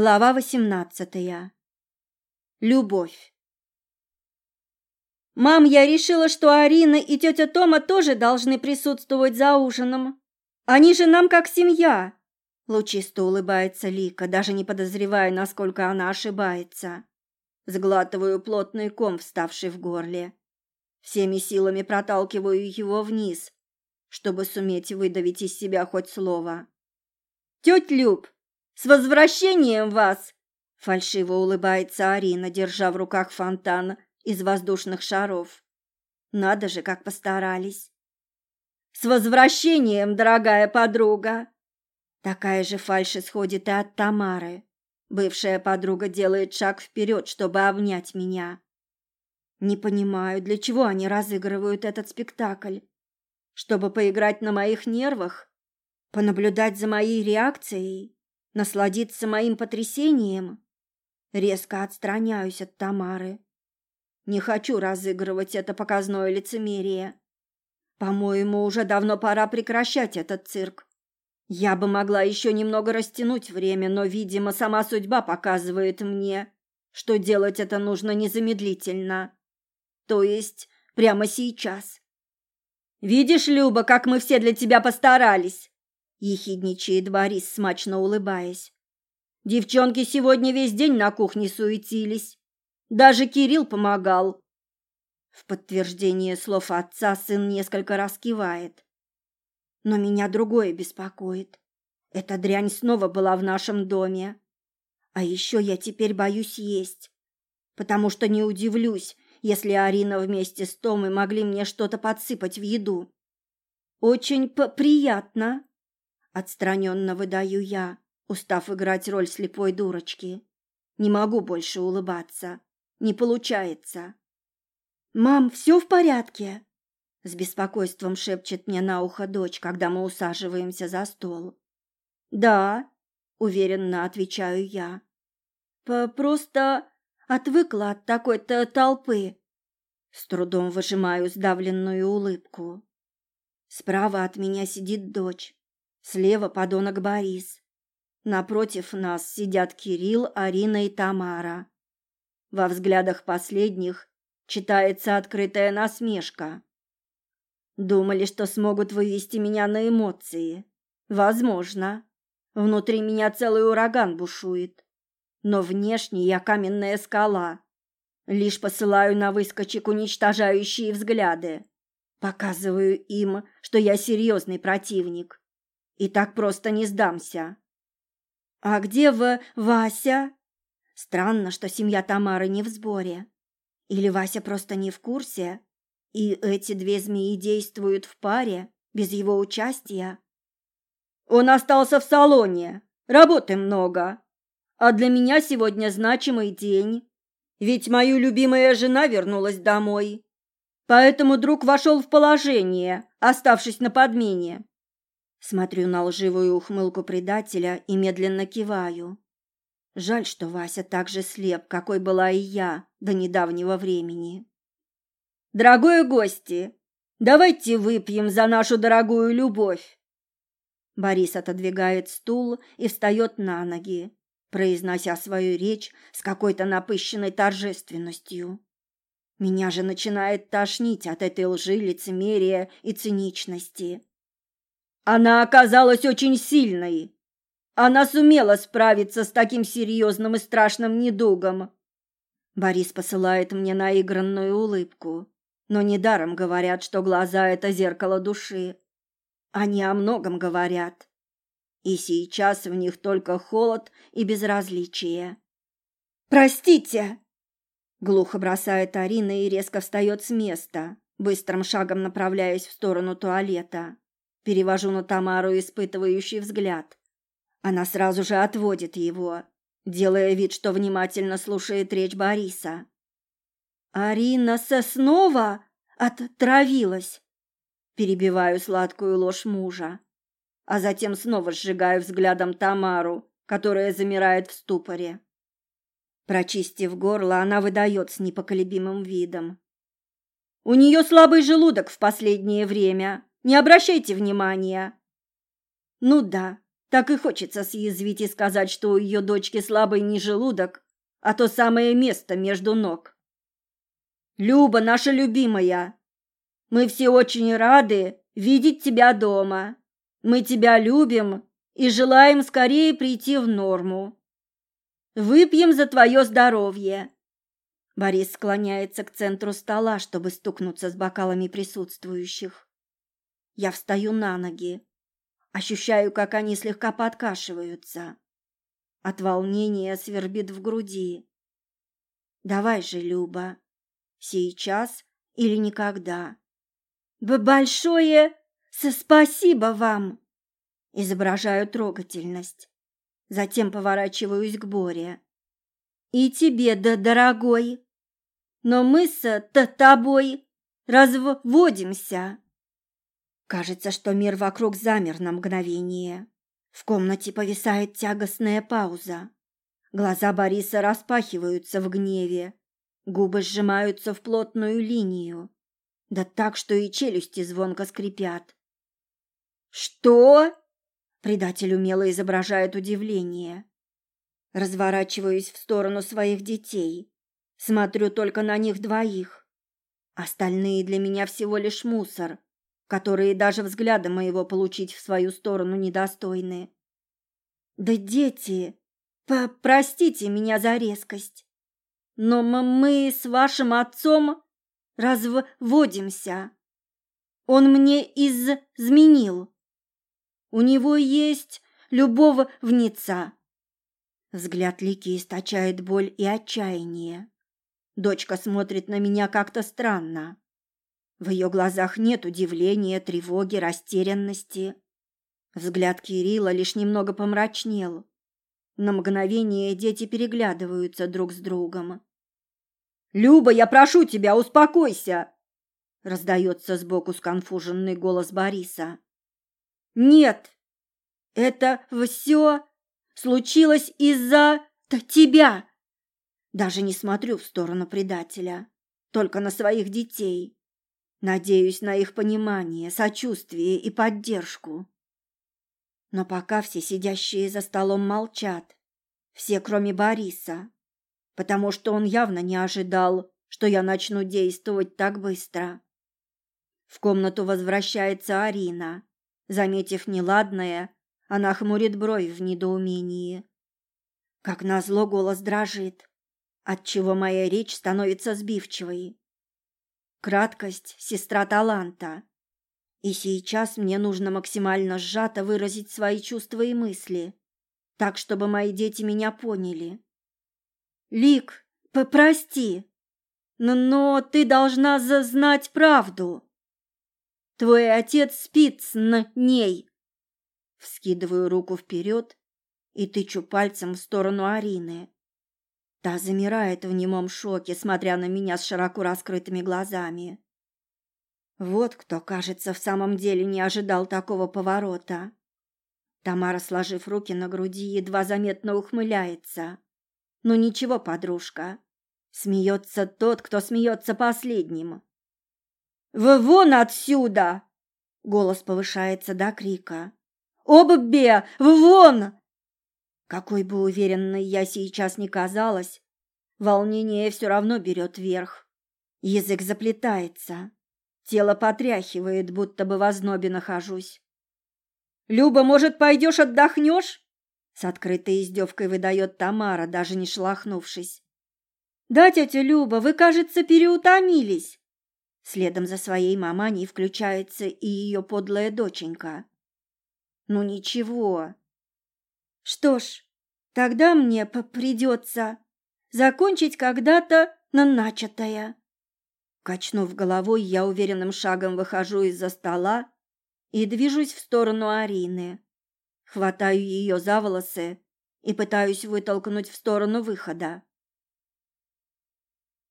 Глава восемнадцатая. Любовь. Мам, я решила, что Арина и тетя Тома тоже должны присутствовать за ужином. Они же нам как семья. Лучисто улыбается Лика, даже не подозревая, насколько она ошибается. Сглатываю плотный ком, вставший в горле. Всеми силами проталкиваю его вниз, чтобы суметь выдавить из себя хоть слово. Тетя Люб, с возвращением вас! Фальшиво улыбается Арина, держа в руках фонтан из воздушных шаров. Надо же, как постарались. С возвращением, дорогая подруга. Такая же фальшь исходит и от Тамары. Бывшая подруга делает шаг вперед, чтобы обнять меня. Не понимаю, для чего они разыгрывают этот спектакль. Чтобы поиграть на моих нервах, понаблюдать за моей реакцией. Насладиться моим потрясением? Резко отстраняюсь от Тамары. Не хочу разыгрывать это показное лицемерие. По-моему, уже давно пора прекращать этот цирк. Я бы могла еще немного растянуть время, но, видимо, сама судьба показывает мне, что делать это нужно незамедлительно. То есть прямо сейчас. Видишь, Люба, как мы все для тебя постарались ехидничает Борис, смачно улыбаясь. Девчонки сегодня весь день на кухне суетились. Даже Кирилл помогал. В подтверждение слов отца сын несколько раз кивает. Но меня другое беспокоит. Эта дрянь снова была в нашем доме. А еще я теперь боюсь есть, потому что не удивлюсь, если Арина вместе с Томой могли мне что-то подсыпать в еду. Очень приятно, Отстраненно выдаю я, устав играть роль слепой дурочки. Не могу больше улыбаться. Не получается. «Мам, все в порядке?» С беспокойством шепчет мне на ухо дочь, когда мы усаживаемся за стол. «Да», — уверенно отвечаю я. «Просто отвыкла от такой-то толпы». С трудом выжимаю сдавленную улыбку. Справа от меня сидит дочь, Слева подонок Борис. Напротив нас сидят Кирилл, Арина и Тамара. Во взглядах последних читается открытая насмешка. Думали, что смогут вывести меня на эмоции. Возможно. Внутри меня целый ураган бушует. Но внешне я каменная скала. Лишь посылаю на выскочек уничтожающие взгляды. Показываю им, что я серьезный противник и так просто не сдамся. А где в Вася? Странно, что семья Тамары не в сборе. Или Вася просто не в курсе, и эти две змеи действуют в паре без его участия. Он остался в салоне. Работы много. А для меня сегодня значимый день. Ведь мою любимая жена вернулась домой. Поэтому друг вошел в положение, оставшись на подмене. Смотрю на лживую ухмылку предателя и медленно киваю. Жаль, что Вася так же слеп, какой была и я до недавнего времени. Дорогие гости, давайте выпьем за нашу дорогую любовь. Борис отодвигает стул и встает на ноги, произнося свою речь с какой-то напыщенной торжественностью. Меня же начинает тошнить от этой лжи, лицемерия и циничности. Она оказалась очень сильной. Она сумела справиться с таким серьезным и страшным недугом. Борис посылает мне наигранную улыбку, но недаром говорят, что глаза это зеркало души. Они о многом говорят. И сейчас в них только холод и безразличие. Простите, глухо бросает Арина и резко встает с места, быстрым шагом направляясь в сторону туалета. Перевожу на Тамару испытывающий взгляд. Она сразу же отводит его, делая вид, что внимательно слушает речь Бориса. «Арина Соснова отравилась!» Перебиваю сладкую ложь мужа, а затем снова сжигаю взглядом Тамару, которая замирает в ступоре. Прочистив горло, она выдает с непоколебимым видом. «У нее слабый желудок в последнее время. Не обращайте внимания. Ну да, Так и хочется съязвить и сказать, что у ее дочки слабый не желудок, а то самое место между ног. Люба, наша любимая, мы все очень рады видеть тебя дома. Мы тебя любим и желаем скорее прийти в норму. Выпьем за твое здоровье. Борис склоняется к центру стола, чтобы стукнуться с бокалами присутствующих. Я встаю на ноги. Ощущаю, как они слегка подкашиваются. От волнения свербит в груди. Давай же, Люба, сейчас или никогда. Б большое спасибо вам. Изображаю трогательность. Затем поворачиваюсь к Боре. И тебе, да, дорогой. Но мы с тобой разводимся. Кажется, что мир вокруг замер на мгновение. В комнате повисает тягостная пауза. Глаза Бориса распахиваются в гневе, губы сжимаются в плотную линию, да так, что и челюсти звонко скрипят. «Что?» — предатель умело изображает удивление. Разворачиваюсь в сторону своих детей, смотрю только на них двоих. Остальные для меня всего лишь мусор, которые даже взгляда моего получить в свою сторону недостойны. Да дети, простите меня за резкость, но мы с вашим отцом разводимся. Он мне изменил. У него есть любовница. Взгляд Лики источает боль и отчаяние. Дочка смотрит на меня как-то странно. В ее глазах нет удивления, тревоги, растерянности. Взгляд Кирилла лишь немного помрачнел. На мгновение дети переглядываются друг с другом. «Люба, я прошу тебя, успокойся!» Раздается сбоку сконфуженный голос Бориса. «Нет, это все случилось из-за тебя!» Даже не смотрю в сторону предателя, только на своих детей. Надеюсь на их понимание, сочувствие и поддержку. Но пока все сидящие за столом молчат, все, кроме Бориса, потому что он явно не ожидал, что я начну действовать так быстро. В комнату возвращается Арина. Заметив неладное, она хмурит бровь в недоумении. Как назло голос дрожит, отчего моя речь становится сбивчивой. Краткость – сестра таланта. И сейчас мне нужно максимально сжато выразить свои чувства и мысли, так, чтобы мои дети меня поняли. Лик, попрости, но, ты должна знать правду. Твой отец спит с ней. Вскидываю руку вперед и тычу пальцем в сторону Арины. Та замирает в немом шоке, смотря на меня с широко раскрытыми глазами. Вот кто, кажется, в самом деле не ожидал такого поворота. Тамара, сложив руки на груди, едва заметно ухмыляется. Ну ничего, подружка. Смеется тот, кто смеется последним. «Вы вон отсюда!» Голос повышается до крика. «Обе! Вон!» Какой бы уверенной я сейчас ни казалась, волнение все равно берет верх. Язык заплетается, тело потряхивает, будто бы в ознобе нахожусь. «Люба, может, пойдешь отдохнешь?» С открытой издевкой выдает Тамара, даже не шелохнувшись. «Да, тетя Люба, вы, кажется, переутомились». Следом за своей маманей включается и ее подлая доченька. «Ну ничего, что ж, тогда мне придется закончить когда-то на начатое. Качнув головой, я уверенным шагом выхожу из-за стола и движусь в сторону Арины. Хватаю ее за волосы и пытаюсь вытолкнуть в сторону выхода.